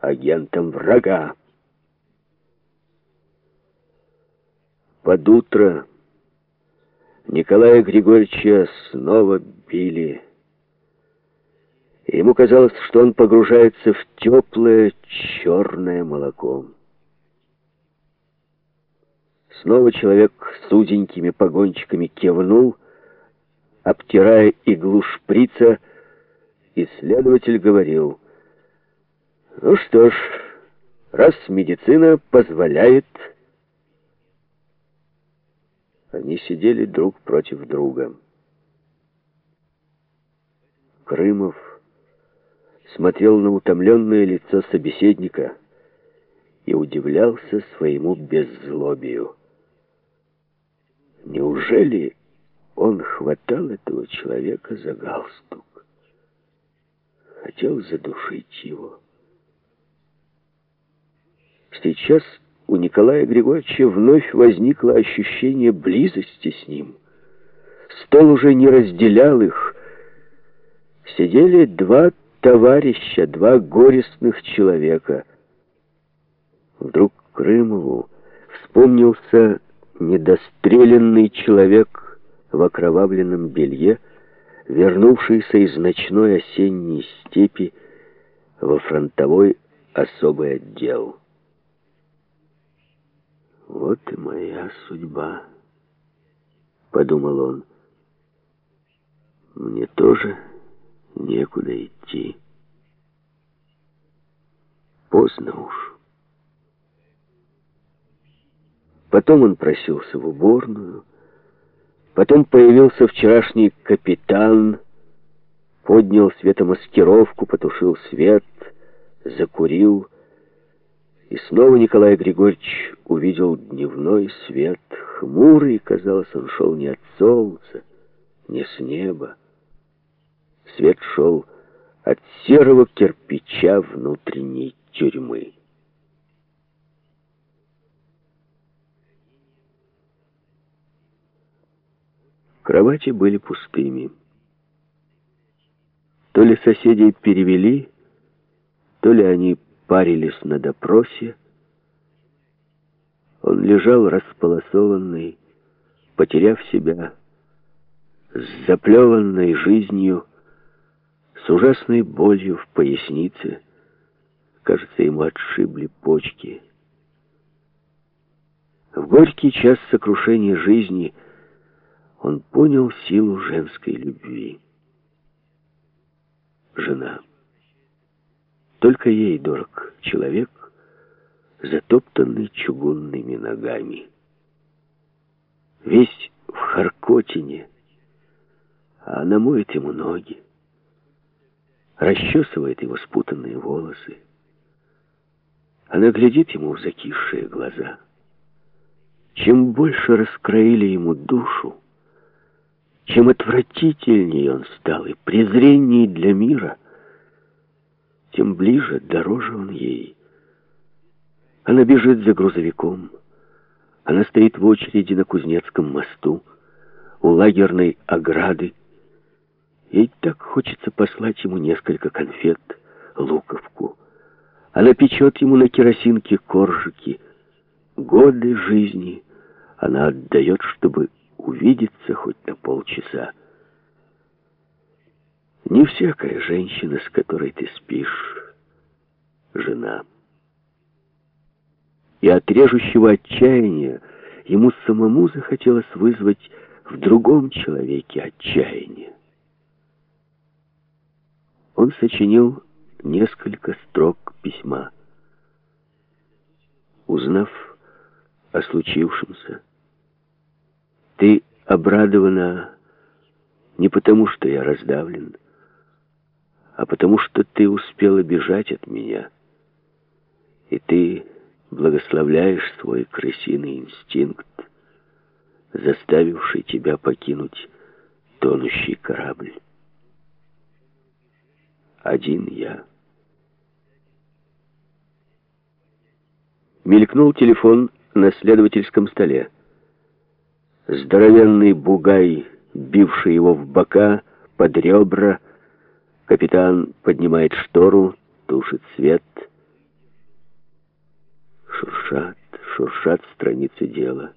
агентом врага. Под утро Николая Григорьевича снова били. Ему казалось, что он погружается в теплое черное молоко. Снова человек с узенькими погончиками кивнул, обтирая иглу шприца, и следователь говорил, «Ну что ж, раз медицина позволяет...» Они сидели друг против друга. Крымов смотрел на утомленное лицо собеседника и удивлялся своему беззлобию. Неужели он хватал этого человека за галстук? Хотел задушить его. Сейчас у Николая Григорьевича вновь возникло ощущение близости с ним. Стол уже не разделял их. Сидели два товарища, два горестных человека. Вдруг Крымову вспомнился недостреленный человек в окровавленном белье, вернувшийся из ночной осенней степи во фронтовой особый отдел. «Вот и моя судьба», — подумал он. «Мне тоже некуда идти. Поздно уж». Потом он просился в уборную. Потом появился вчерашний капитан, поднял светомаскировку, потушил свет, закурил. И снова Николай Григорьевич увидел дневной свет. Хмурый, казалось, он шел не от солнца, не с неба. Свет шел от серого кирпича внутренней тюрьмы. Кровати были пустыми. То ли соседей перевели, то ли они парились на допросе. Он лежал располосованный, потеряв себя, с заплеванной жизнью, с ужасной болью в пояснице. Кажется, ему отшибли почки. В горький час сокрушения жизни — он понял силу женской любви. Жена. Только ей дорог человек, затоптанный чугунными ногами. Весь в харкотине, а она моет ему ноги, расчесывает его спутанные волосы. Она глядит ему в закисшие глаза. Чем больше раскроили ему душу, чем отвратительнее он стал и презренней для мира, тем ближе, дороже он ей. Она бежит за грузовиком. Она стоит в очереди на Кузнецком мосту, у лагерной ограды. Ей так хочется послать ему несколько конфет, луковку. Она печет ему на керосинке коржики. Годы жизни она отдает, чтобы увидеться хоть на полчаса. Не всякая женщина, с которой ты спишь, жена. И от режущего отчаяния ему самому захотелось вызвать в другом человеке отчаяние. Он сочинил несколько строк письма. Узнав о случившемся, ты обрадована не потому, что я раздавлен, а потому, что ты успела бежать от меня. И ты благословляешь свой крысиный инстинкт, заставивший тебя покинуть тонущий корабль. Один я. Мелькнул телефон на следовательском столе. Здоровенный бугай, бивший его в бока, под ребра. Капитан поднимает штору, тушит свет. Шуршат, шуршат страницы дела.